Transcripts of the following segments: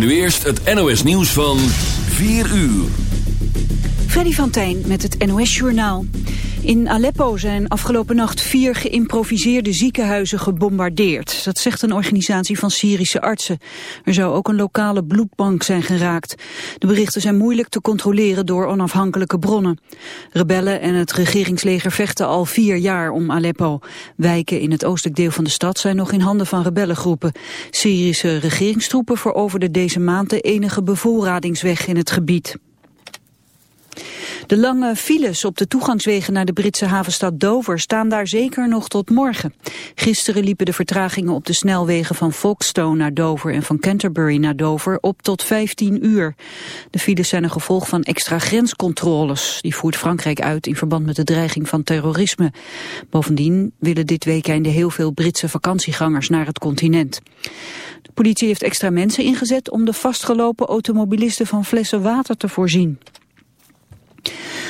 Nu eerst het NOS nieuws van 4 uur. Freddy van met het NOS Journaal. In Aleppo zijn afgelopen nacht vier geïmproviseerde ziekenhuizen gebombardeerd. Dat zegt een organisatie van Syrische artsen. Er zou ook een lokale bloedbank zijn geraakt. De berichten zijn moeilijk te controleren door onafhankelijke bronnen. Rebellen en het regeringsleger vechten al vier jaar om Aleppo. Wijken in het oostelijk deel van de stad zijn nog in handen van rebellengroepen. Syrische regeringstroepen veroverden deze maand de enige bevoorradingsweg in het gebied. De lange files op de toegangswegen naar de Britse havenstad Dover staan daar zeker nog tot morgen. Gisteren liepen de vertragingen op de snelwegen van Folkestone naar Dover en van Canterbury naar Dover op tot 15 uur. De files zijn een gevolg van extra grenscontroles. Die voert Frankrijk uit in verband met de dreiging van terrorisme. Bovendien willen dit weekend heel veel Britse vakantiegangers naar het continent. De politie heeft extra mensen ingezet om de vastgelopen automobilisten van flessen water te voorzien.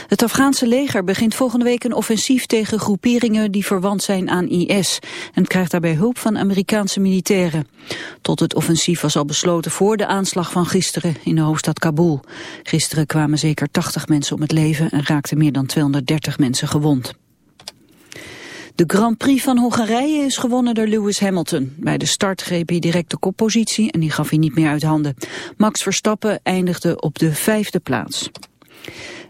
Het Afghaanse leger begint volgende week een offensief tegen groeperingen die verwant zijn aan IS en krijgt daarbij hulp van Amerikaanse militairen. Tot het offensief was al besloten voor de aanslag van gisteren in de hoofdstad Kabul. Gisteren kwamen zeker 80 mensen om het leven en raakten meer dan 230 mensen gewond. De Grand Prix van Hongarije is gewonnen door Lewis Hamilton. Bij de start greep hij direct de koppositie en die gaf hij niet meer uit handen. Max Verstappen eindigde op de vijfde plaats.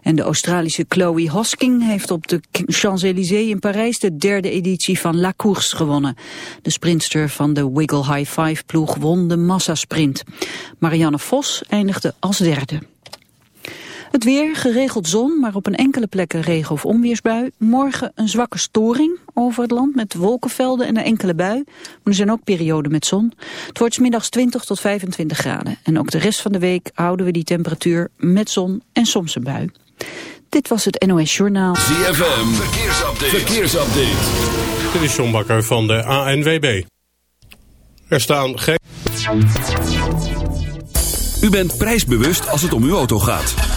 En de Australische Chloe Hosking heeft op de Champs-Élysées in Parijs de derde editie van La Course gewonnen. De sprintster van de Wiggle High Five ploeg won de massasprint. Marianne Vos eindigde als derde. Het weer, geregeld zon, maar op een enkele plek een regen- of onweersbui. Morgen een zwakke storing over het land met wolkenvelden en een enkele bui. Maar er zijn ook perioden met zon. Het wordt middags 20 tot 25 graden. En ook de rest van de week houden we die temperatuur met zon en soms een bui. Dit was het NOS Journaal. ZFM, verkeersupdate. verkeersupdate. Dit is John Bakker van de ANWB. Er staan geen... U bent prijsbewust als het om uw auto gaat.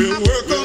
We'll work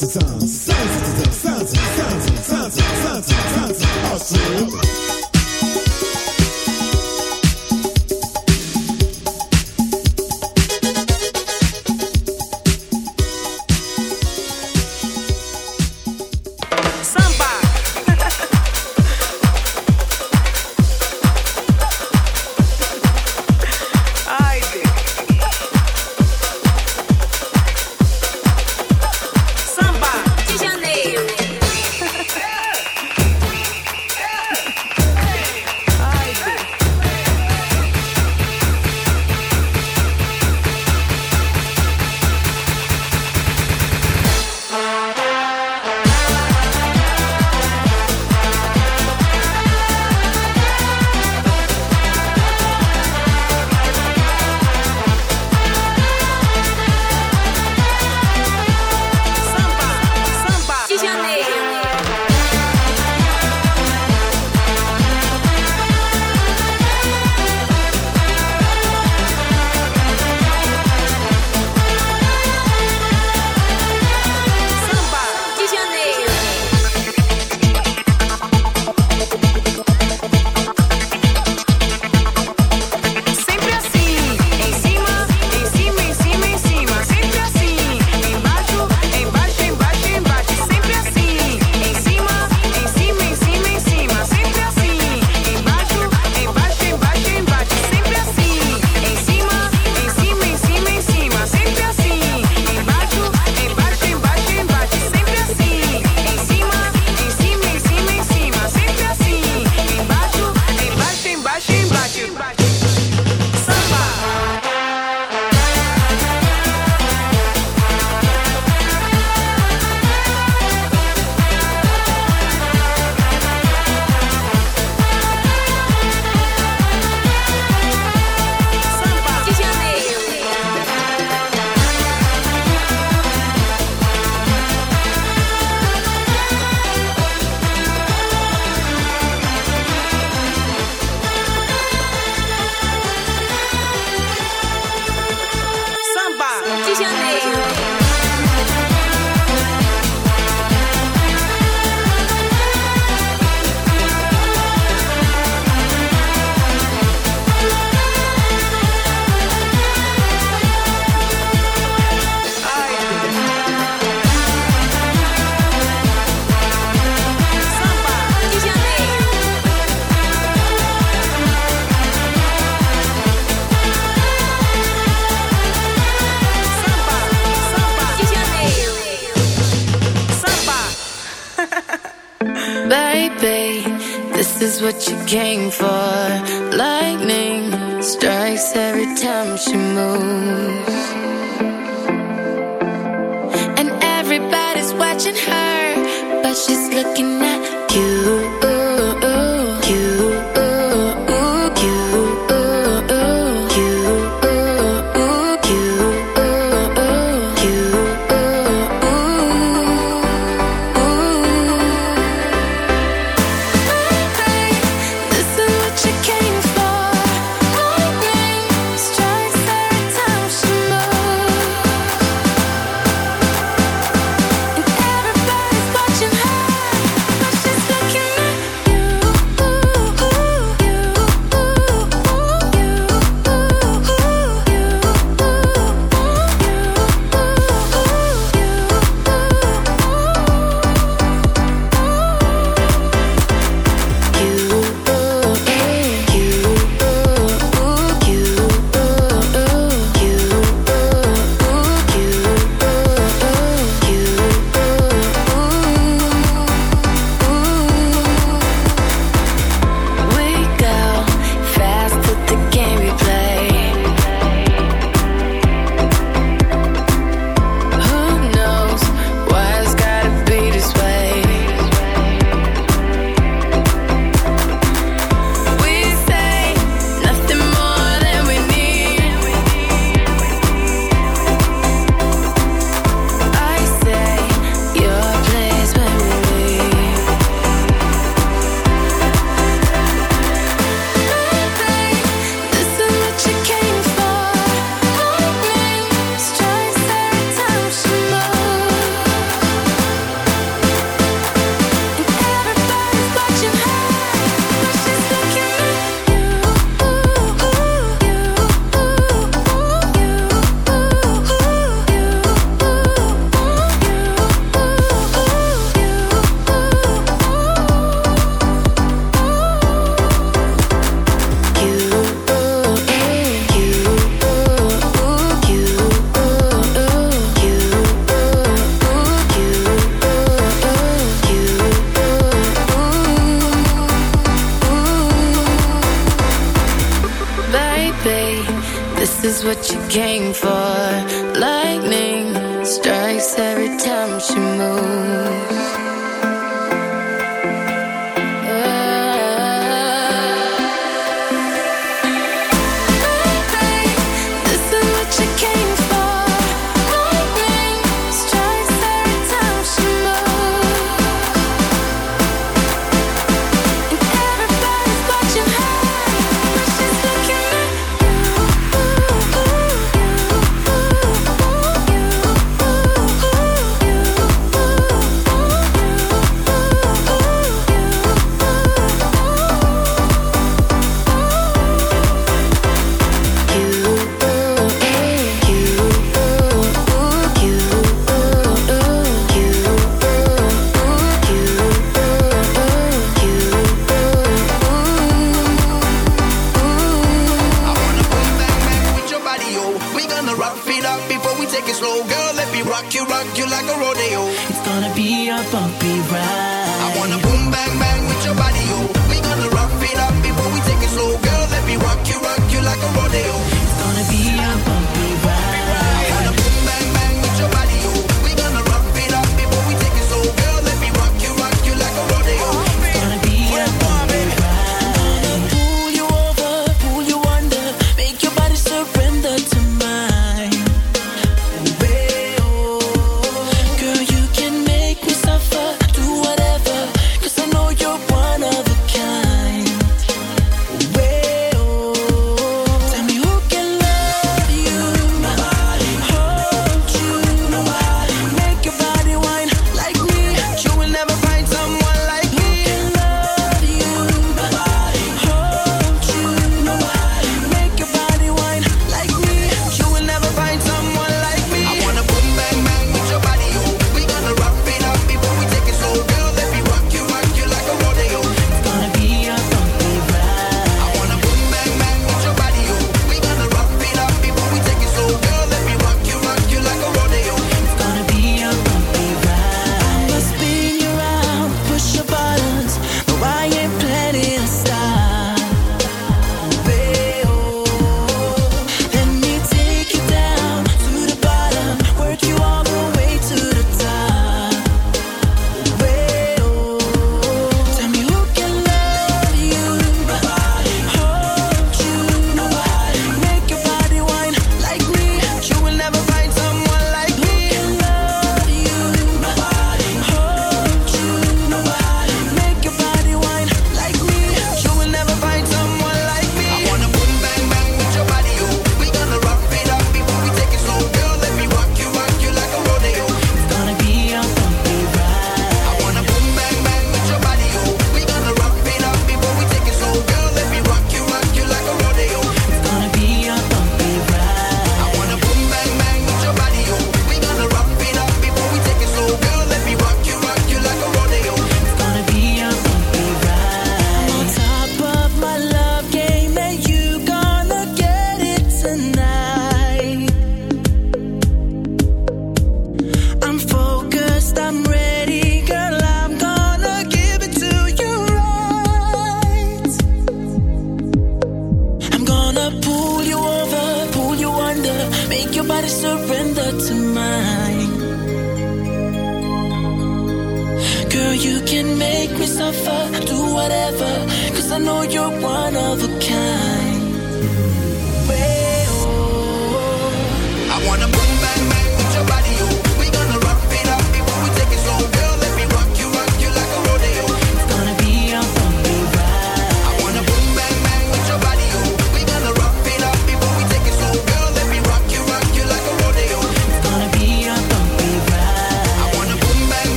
to dance. What you came for.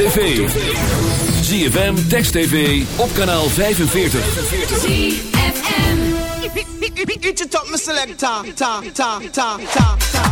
tv. ZFM, Text TV, op kanaal 45. Zie ZFM. Eat it top, my selector. Ta, ta, ta, ta, ta.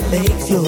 that makes you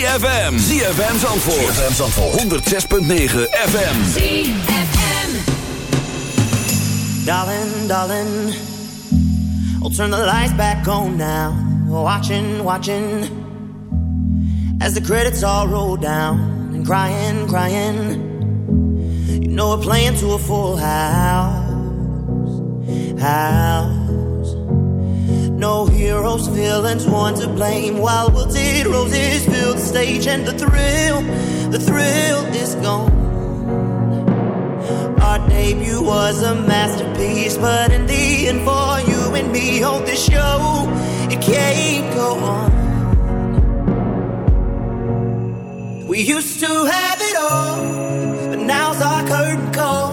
ZFM. ZFM Zandvoort. ZFM Zandvoort. 106.9 FM. CFM Darling, darling. I'll turn the lights back on now. Watching, watching. As the credits all roll down. And crying, crying. You know we're playing to a full house. House. No heroes, villains, want to blame While wilted roses build stage and the thrill, the thrill is gone. Our debut was a masterpiece, but in the end, for you and me, on this show, it can't go on. We used to have it all, but now's our curtain call.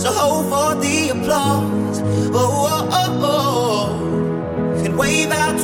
So hold for the applause, oh, oh, oh, oh. and wave out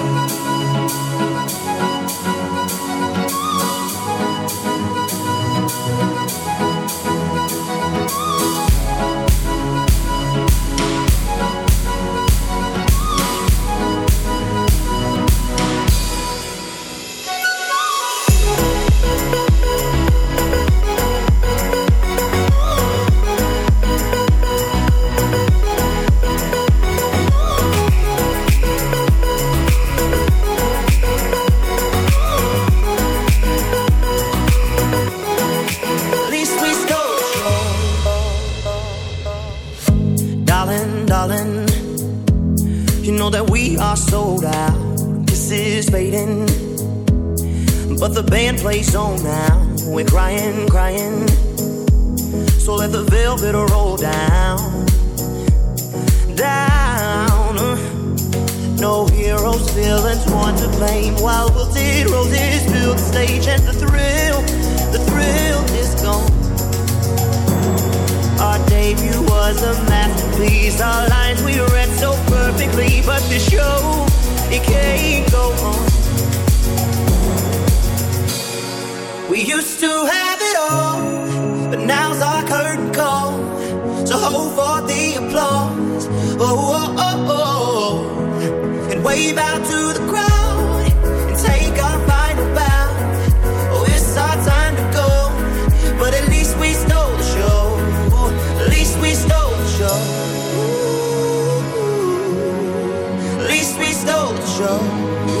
you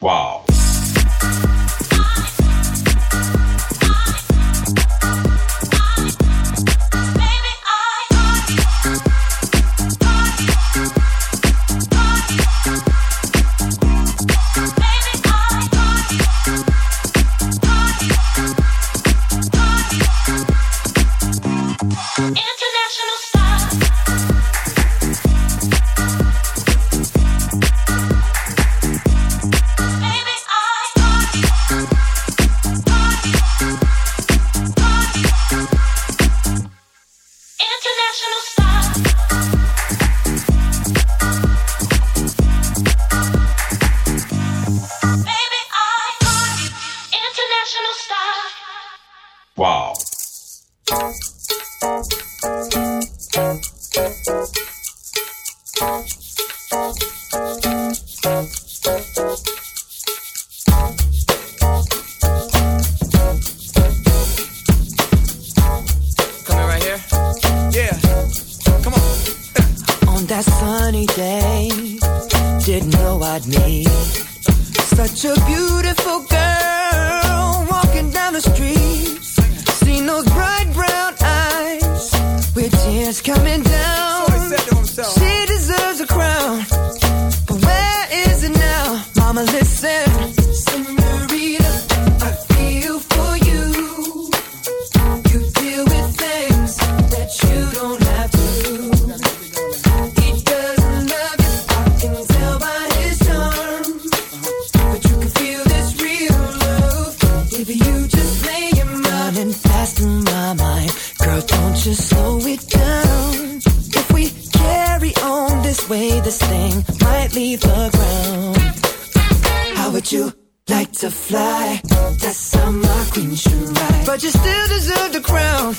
Wow. running fast in my mind. Girl, don't you slow it down. If we carry on this way, this thing might leave the ground. How would you like to fly? That's how my queen should ride. But you still deserve the crown.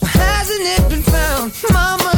Well, hasn't it been found, Mama?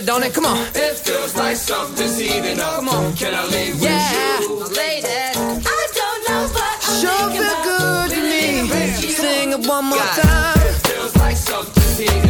good, don't it? Come on. It feels like something's heating up. Come on. Can I leave with yeah. you? Ladies, I don't know what I'm sure thinking feel good to me. Sing it one more time. It feels like something's heating up.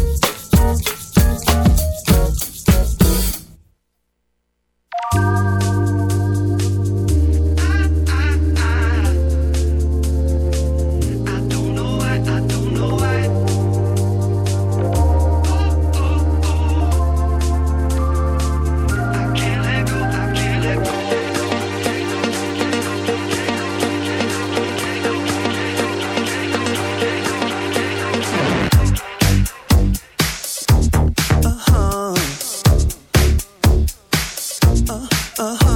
Uh-huh.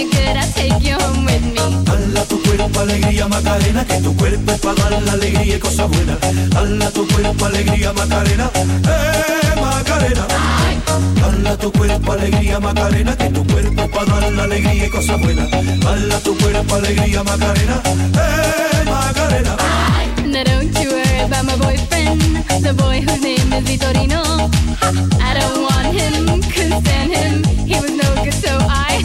And you're I'll take you home with me. Dala tu cuerpo alegría Macarena, que tu cuerpo es para dar la alegría y cosas buenas. Dala tu cuerpo alegría Macarena, eh Macarena. Dala tu cuerpo alegría Macarena, que tu cuerpo es para dar la alegría y cosas buenas. Dala tu cuerpo alegría Macarena, eh Macarena. Now don't you worry about my boyfriend, the boy whose name is Vitorino. I don't want him, couldn't stand him. He was no good, so I.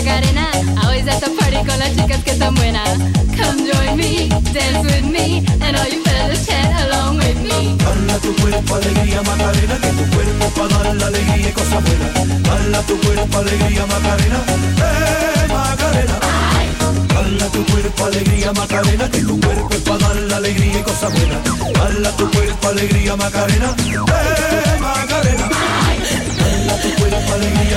Macarena. Always at the party con las chicas que están buenas. Come join me, dance with me, and all you fellas chat along with me. Dala tu cuerpo alegría Macarena, que tu cuerpo para dar la alegría y cosas buenas. Dala tu cuerpo alegría Macarena, eh Macarena. Dala tu cuerpo alegría Macarena, que tu cuerpo es para dar la alegría y cosas buenas. Dala tu cuerpo alegría Macarena, eh Macarena.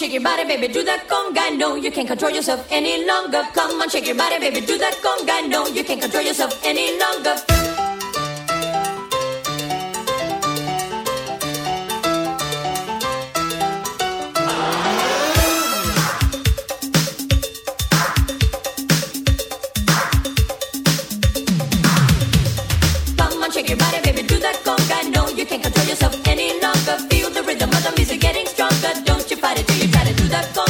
shake your body, baby, do that conga. No, you can't control yourself any longer. Come on, shake your body, baby, do that conga. No, you can't control yourself any longer. Come on, shake your body, baby, do that conga. No, you can't control yourself any longer. Feel the rhythm of the that